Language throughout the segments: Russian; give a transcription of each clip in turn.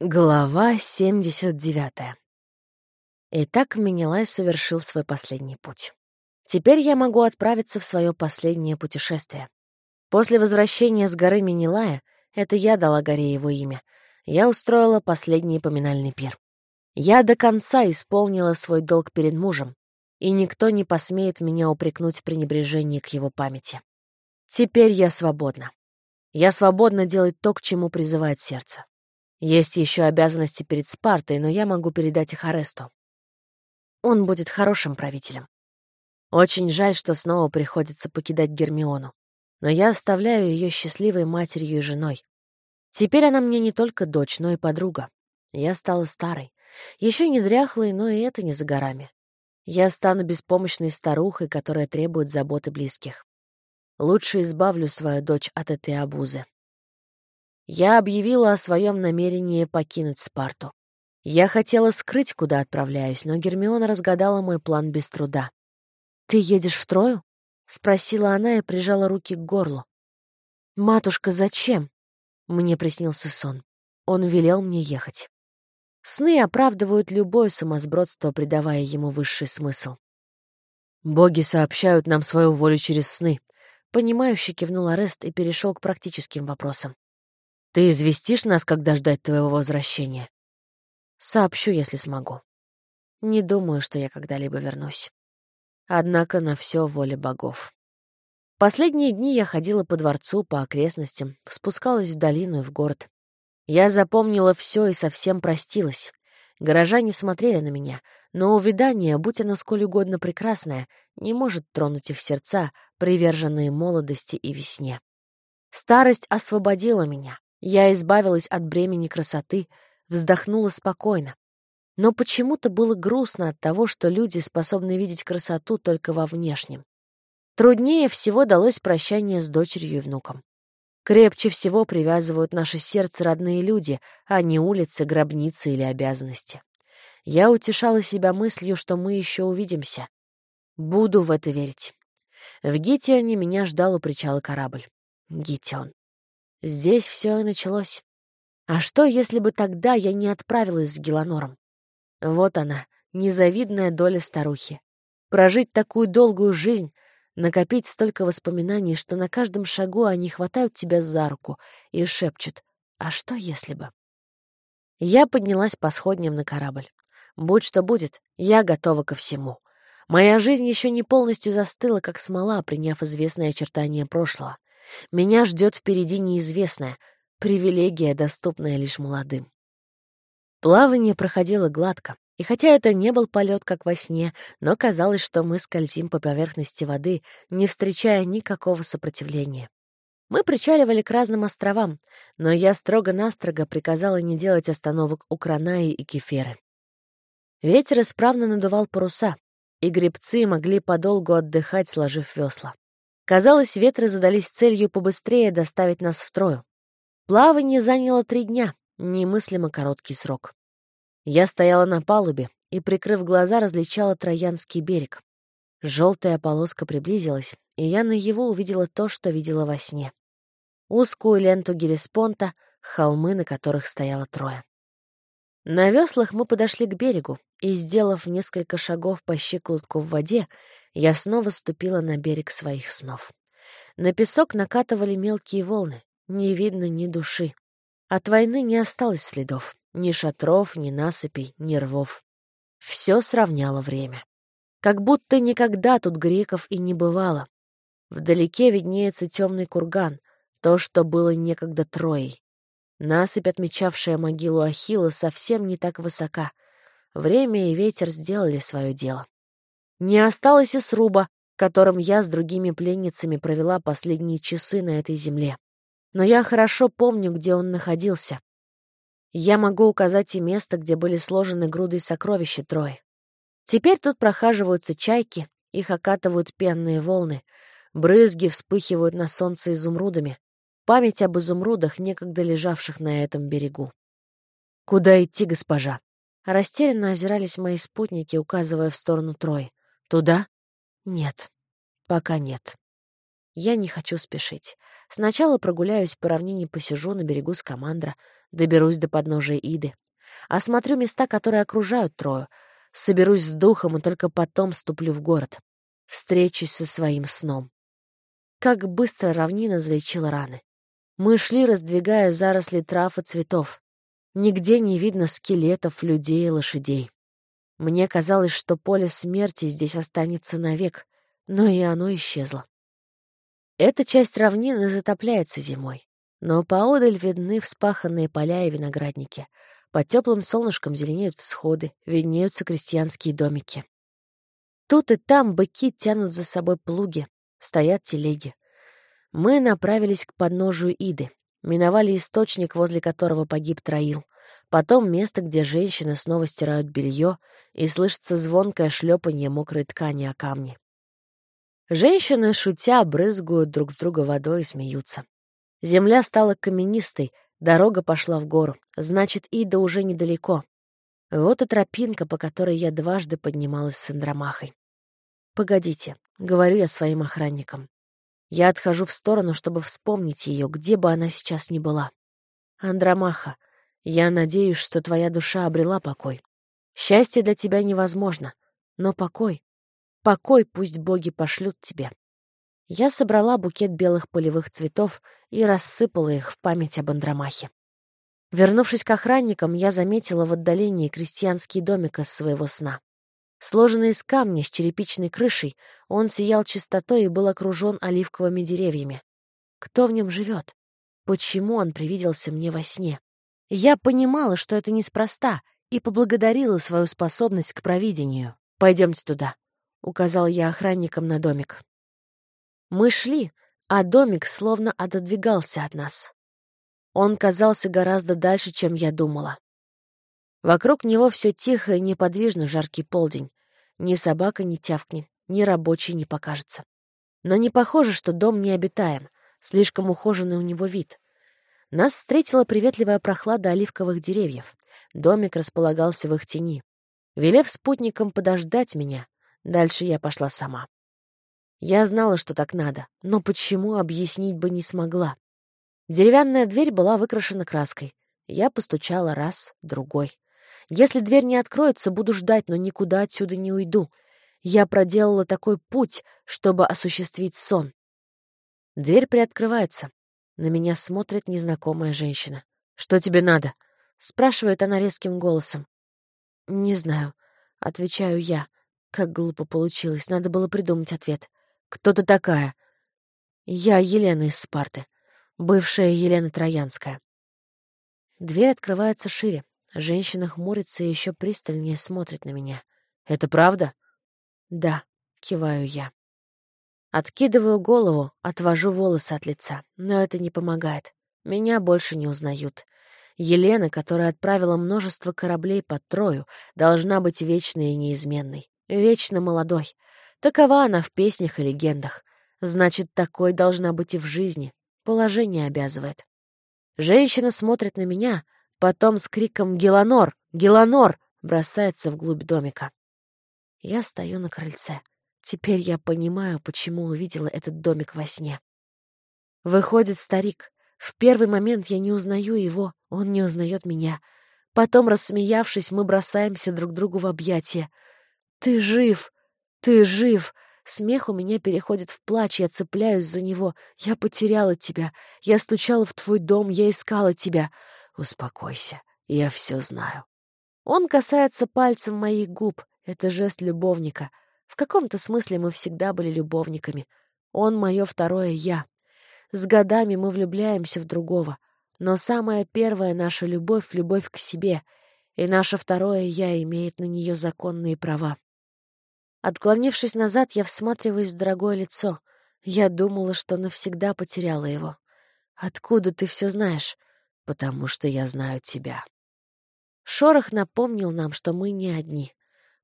Глава 79. Итак, Менелай совершил свой последний путь. Теперь я могу отправиться в свое последнее путешествие. После возвращения с горы Менелая, это я дала горе его имя, я устроила последний поминальный пир. Я до конца исполнила свой долг перед мужем, и никто не посмеет меня упрекнуть в пренебрежении к его памяти. Теперь я свободна. Я свободна делать то, к чему призывает сердце. Есть еще обязанности перед Спартой, но я могу передать их Аресту. Он будет хорошим правителем. Очень жаль, что снова приходится покидать Гермиону, но я оставляю ее счастливой матерью и женой. Теперь она мне не только дочь, но и подруга. Я стала старой. Еще не дряхлой, но и это не за горами. Я стану беспомощной старухой, которая требует заботы близких. Лучше избавлю свою дочь от этой обузы. Я объявила о своем намерении покинуть Спарту. Я хотела скрыть, куда отправляюсь, но Гермиона разгадала мой план без труда. «Ты едешь в Трою?» — спросила она и прижала руки к горлу. «Матушка, зачем?» Мне приснился сон. Он велел мне ехать. Сны оправдывают любое сумасбродство, придавая ему высший смысл. «Боги сообщают нам свою волю через сны», — понимающе кивнул Арест и перешел к практическим вопросам. Ты известишь нас, когда ждать твоего возвращения? Сообщу, если смогу. Не думаю, что я когда-либо вернусь. Однако на все воля богов. Последние дни я ходила по дворцу, по окрестностям, спускалась в долину и в город. Я запомнила все и совсем простилась. Горожане смотрели на меня, но увядание, будь оно сколь угодно прекрасное, не может тронуть их сердца, приверженные молодости и весне. Старость освободила меня. Я избавилась от бремени красоты, вздохнула спокойно. Но почему-то было грустно от того, что люди способны видеть красоту только во внешнем. Труднее всего далось прощание с дочерью и внуком. Крепче всего привязывают наше сердце родные люди, а не улицы, гробницы или обязанности. Я утешала себя мыслью, что мы еще увидимся. Буду в это верить. В Гитионе меня ждал у причала корабль. Гитион. Здесь все и началось. А что, если бы тогда я не отправилась с Геланором? Вот она, незавидная доля старухи. Прожить такую долгую жизнь, накопить столько воспоминаний, что на каждом шагу они хватают тебя за руку и шепчут «А что, если бы?» Я поднялась по сходням на корабль. Будь что будет, я готова ко всему. Моя жизнь еще не полностью застыла, как смола, приняв известные очертания прошлого. Меня ждет впереди неизвестное, привилегия, доступная лишь молодым. Плавание проходило гладко, и хотя это не был полет, как во сне, но казалось, что мы скользим по поверхности воды, не встречая никакого сопротивления. Мы причаливали к разным островам, но я строго-настрого приказала не делать остановок у Кранаи и Кеферы. Ветер исправно надувал паруса, и гребцы могли подолгу отдыхать, сложив весла. Казалось, ветры задались целью побыстрее доставить нас в Трою. Плавание заняло три дня, немыслимо короткий срок. Я стояла на палубе и, прикрыв глаза, различала Троянский берег. Желтая полоска приблизилась, и я наяву увидела то, что видела во сне. Узкую ленту Гелеспонта, холмы, на которых стояло трое. На веслах мы подошли к берегу, и, сделав несколько шагов по щиколотку в воде, я снова ступила на берег своих снов. На песок накатывали мелкие волны, не видно ни души. От войны не осталось следов, ни шатров, ни насыпей, ни рвов. Все сравняло время. Как будто никогда тут греков и не бывало. Вдалеке виднеется темный курган, то, что было некогда Троей. Насыпь, отмечавшая могилу Ахилла, совсем не так высока. Время и ветер сделали свое дело. Не осталось и сруба, которым я с другими пленницами провела последние часы на этой земле. Но я хорошо помню, где он находился. Я могу указать и место, где были сложены груды сокровища Трои. Теперь тут прохаживаются чайки, их окатывают пенные волны, брызги вспыхивают на солнце изумрудами, память об изумрудах, некогда лежавших на этом берегу. «Куда идти, госпожа?» Растерянно озирались мои спутники, указывая в сторону Трои. Туда? Нет. Пока нет. Я не хочу спешить. Сначала прогуляюсь по равнине, посижу на берегу с командра, доберусь до подножия Иды. Осмотрю места, которые окружают Трою. Соберусь с духом и только потом ступлю в город. Встречусь со своим сном. Как быстро равнина залечила раны. Мы шли, раздвигая заросли трав и цветов. Нигде не видно скелетов, людей и лошадей. Мне казалось, что поле смерти здесь останется навек, но и оно исчезло. Эта часть равнины затопляется зимой, но поодаль видны вспаханные поля и виноградники. Под теплым солнышком зеленеют всходы, виднеются крестьянские домики. Тут и там быки тянут за собой плуги, стоят телеги. Мы направились к подножию Иды, миновали источник, возле которого погиб Троил, потом место, где женщины снова стирают белье, и слышится звонкое шлепанье мокрой ткани о камни. Женщины, шутя, брызгают друг в друга водой и смеются. Земля стала каменистой, дорога пошла в гору. Значит, Ида уже недалеко. Вот и тропинка, по которой я дважды поднималась с Андромахой. «Погодите», — говорю я своим охранникам. Я отхожу в сторону, чтобы вспомнить ее, где бы она сейчас ни была. «Андромаха, я надеюсь, что твоя душа обрела покой. Счастье для тебя невозможно, но покой Покой пусть боги пошлют тебе. Я собрала букет белых полевых цветов и рассыпала их в память об Андромахе. Вернувшись к охранникам, я заметила в отдалении крестьянский домик из своего сна. Сложенный из камня с черепичной крышей, он сиял чистотой и был окружен оливковыми деревьями. Кто в нем живет? Почему он привиделся мне во сне? Я понимала, что это неспроста, и поблагодарила свою способность к провидению. Пойдемте туда. — указал я охранникам на домик. Мы шли, а домик словно отодвигался от нас. Он казался гораздо дальше, чем я думала. Вокруг него все тихо и неподвижно в жаркий полдень. Ни собака не тявкнет, ни рабочий не покажется. Но не похоже, что дом необитаем, слишком ухоженный у него вид. Нас встретила приветливая прохлада оливковых деревьев. Домик располагался в их тени. Велев спутникам подождать меня, Дальше я пошла сама. Я знала, что так надо, но почему объяснить бы не смогла. Деревянная дверь была выкрашена краской. Я постучала раз, другой. Если дверь не откроется, буду ждать, но никуда отсюда не уйду. Я проделала такой путь, чтобы осуществить сон. Дверь приоткрывается. На меня смотрит незнакомая женщина. «Что тебе надо?» — спрашивает она резким голосом. «Не знаю», — отвечаю я. Как глупо получилось, надо было придумать ответ. «Кто ты такая?» «Я Елена из Спарты, бывшая Елена Троянская». Дверь открывается шире. Женщина хмурится и еще пристальнее смотрит на меня. «Это правда?» «Да», — киваю я. Откидываю голову, отвожу волосы от лица, но это не помогает. Меня больше не узнают. Елена, которая отправила множество кораблей под Трою, должна быть вечной и неизменной. Вечно молодой. Такова она в песнях и легендах. Значит, такой должна быть и в жизни. Положение обязывает. Женщина смотрит на меня, потом с криком «Геланор! Геланор!» бросается вглубь домика. Я стою на крыльце. Теперь я понимаю, почему увидела этот домик во сне. Выходит старик. В первый момент я не узнаю его, он не узнает меня. Потом, рассмеявшись, мы бросаемся друг другу в объятия. «Ты жив! Ты жив!» Смех у меня переходит в плач, я цепляюсь за него. «Я потеряла тебя. Я стучала в твой дом, я искала тебя. Успокойся, я все знаю». Он касается пальцем моих губ. Это жест любовника. В каком-то смысле мы всегда были любовниками. Он — мое второе «я». С годами мы влюбляемся в другого. Но самая первая наша любовь — любовь к себе, и наше второе «я» имеет на нее законные права. Отклонившись назад, я всматриваюсь в дорогое лицо. Я думала, что навсегда потеряла его. Откуда ты все знаешь? Потому что я знаю тебя. Шорох напомнил нам, что мы не одни.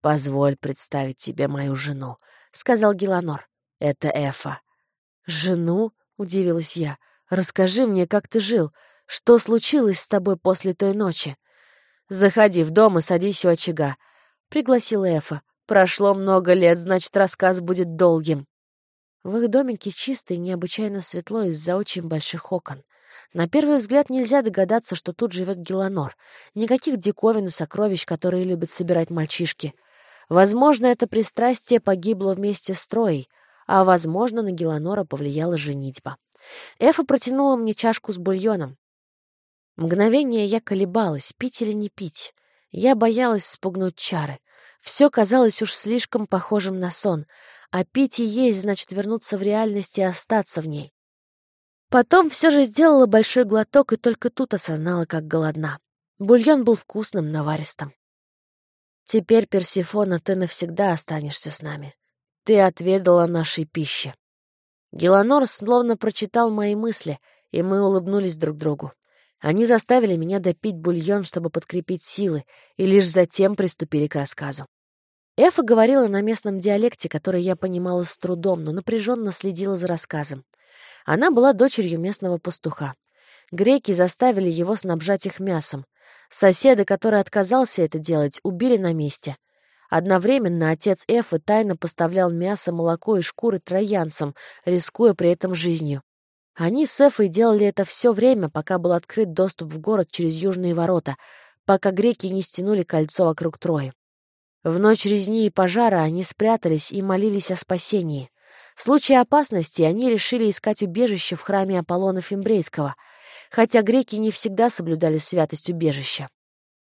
«Позволь представить тебе мою жену», — сказал Геланор. «Это Эфа». «Жену?» — удивилась я. «Расскажи мне, как ты жил. Что случилось с тобой после той ночи?» «Заходи в дом и садись у очага», — пригласила Эфа. Прошло много лет, значит, рассказ будет долгим. В их домике чисто и необычайно светло из-за очень больших окон. На первый взгляд нельзя догадаться, что тут живет Геланор. Никаких диковин и сокровищ, которые любят собирать мальчишки. Возможно, это пристрастие погибло вместе с Троей, а, возможно, на Геланора повлияла женитьба. Эфа протянула мне чашку с бульоном. Мгновение я колебалась, пить или не пить. Я боялась спугнуть чары. Все казалось уж слишком похожим на сон, а пить и есть значит вернуться в реальность и остаться в ней. Потом все же сделала большой глоток и только тут осознала, как голодна. Бульон был вкусным, наваристым. Теперь, Персифона, ты навсегда останешься с нами. Ты отведала нашей пищи. Геланор словно прочитал мои мысли, и мы улыбнулись друг другу. Они заставили меня допить бульон, чтобы подкрепить силы, и лишь затем приступили к рассказу. Эфа говорила на местном диалекте, который я понимала с трудом, но напряженно следила за рассказом. Она была дочерью местного пастуха. Греки заставили его снабжать их мясом. Соседа, который отказался это делать, убили на месте. Одновременно отец Эфы тайно поставлял мясо, молоко и шкуры троянцам, рискуя при этом жизнью. Они с Эфой делали это все время, пока был открыт доступ в город через южные ворота, пока греки не стянули кольцо вокруг Трои. В ночь резни и пожара они спрятались и молились о спасении. В случае опасности они решили искать убежище в храме Аполлона Фимбрейского, хотя греки не всегда соблюдали святость убежища.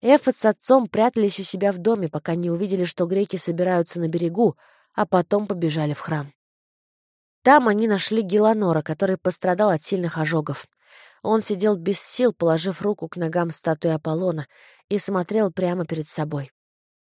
Эфот с отцом прятались у себя в доме, пока не увидели, что греки собираются на берегу, а потом побежали в храм. Там они нашли Геланора, который пострадал от сильных ожогов. Он сидел без сил, положив руку к ногам статуи Аполлона, и смотрел прямо перед собой.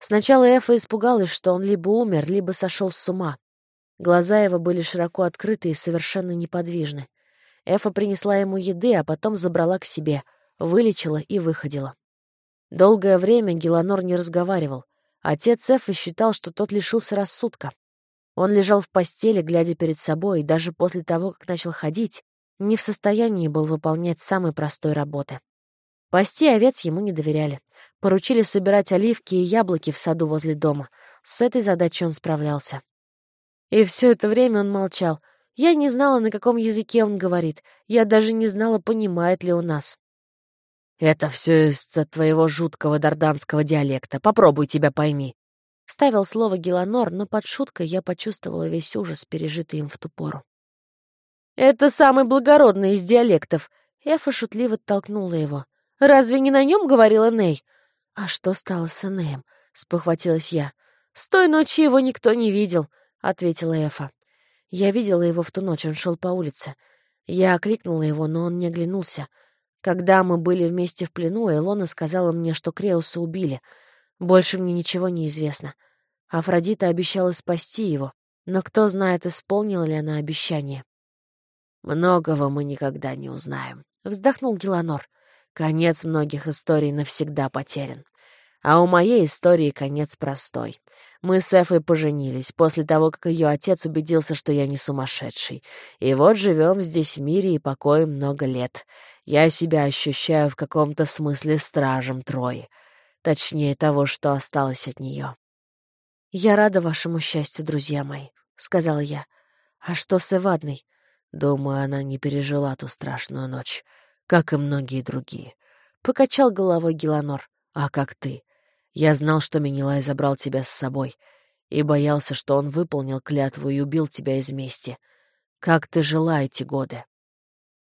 Сначала Эфа испугалась, что он либо умер, либо сошел с ума. Глаза его были широко открыты и совершенно неподвижны. Эфа принесла ему еды, а потом забрала к себе, вылечила и выходила. Долгое время Геланор не разговаривал. Отец Эфа считал, что тот лишился рассудка. Он лежал в постели, глядя перед собой, и даже после того, как начал ходить, не в состоянии был выполнять самой простой работы. Пасти овец ему не доверяли. Поручили собирать оливки и яблоки в саду возле дома. С этой задачей он справлялся. И все это время он молчал. Я не знала, на каком языке он говорит. Я даже не знала, понимает ли он нас. «Это все из-за твоего жуткого дарданского диалекта. Попробуй тебя пойми». Вставил слово Геланор, но под шуткой я почувствовала весь ужас, пережитый им в ту пору. «Это самый благородный из диалектов!» Эфа шутливо толкнула его. «Разве не на нем говорила Ней?» «А что стало с Энеем?» — спохватилась я. «С той ночи его никто не видел. — ответила Эфа. «Я видела его в ту ночь, он шел по улице. Я окликнула его, но он не оглянулся. Когда мы были вместе в плену, Элона сказала мне, что Креуса убили. Больше мне ничего не известно. Афродита обещала спасти его, но кто знает, исполнила ли она обещание. «Многого мы никогда не узнаем», — вздохнул Геланор. «Конец многих историй навсегда потерян. А у моей истории конец простой. Мы с Эфой поженились после того, как ее отец убедился, что я не сумасшедший. И вот живем здесь в мире и покое много лет. Я себя ощущаю в каком-то смысле стражем Трои. Точнее, того, что осталось от нее. «Я рада вашему счастью, друзья мои», — сказала я. «А что с Эвадной?» Думаю, она не пережила ту страшную ночь, как и многие другие. Покачал головой Геланор. «А как ты? Я знал, что Минилай забрал тебя с собой, и боялся, что он выполнил клятву и убил тебя из мести. Как ты жила эти годы?»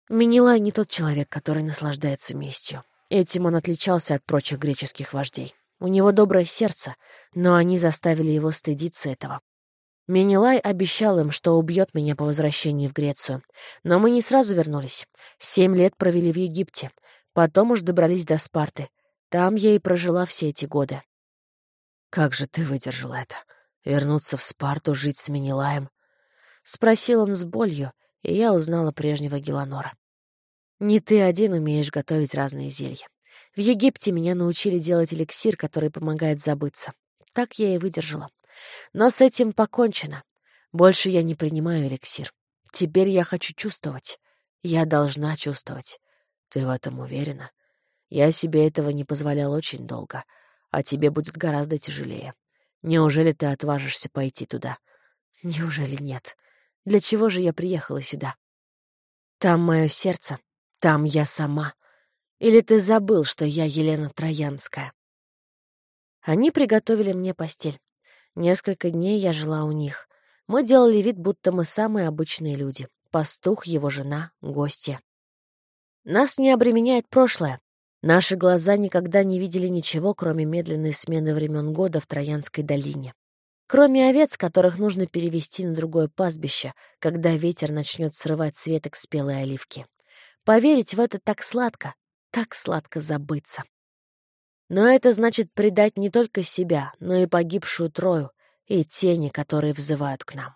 Минилай не тот человек, который наслаждается местью. Этим он отличался от прочих греческих вождей. У него доброе сердце, но они заставили его стыдиться этого. Менелай обещал им, что убьет меня по возвращении в Грецию. Но мы не сразу вернулись. Семь лет провели в Египте. Потом уж добрались до Спарты. Там я и прожила все эти годы. «Как же ты выдержала это? Вернуться в Спарту, жить с Менелаем?» Спросил он с болью, и я узнала прежнего Геланора. «Не ты один умеешь готовить разные зелья. В Египте меня научили делать эликсир, который помогает забыться. Так я и выдержала. Но с этим покончено. Больше я не принимаю эликсир. Теперь я хочу чувствовать. Я должна чувствовать. Ты в этом уверена?» Я себе этого не позволял очень долго, а тебе будет гораздо тяжелее. Неужели ты отважишься пойти туда? Неужели нет? Для чего же я приехала сюда? Там мое сердце, Там я сама. Или ты забыл, что я Елена Троянская? Они приготовили мне постель. Несколько дней я жила у них. Мы делали вид, будто мы самые обычные люди. Пастух, его жена, гости. Нас не обременяет прошлое. Наши глаза никогда не видели ничего, кроме медленной смены времен года в Троянской долине. Кроме овец, которых нужно перевести на другое пастбище, когда ветер начнет срывать с веток спелые оливки. Поверить в это так сладко, так сладко забыться. Но это значит предать не только себя, но и погибшую Трою и тени, которые взывают к нам.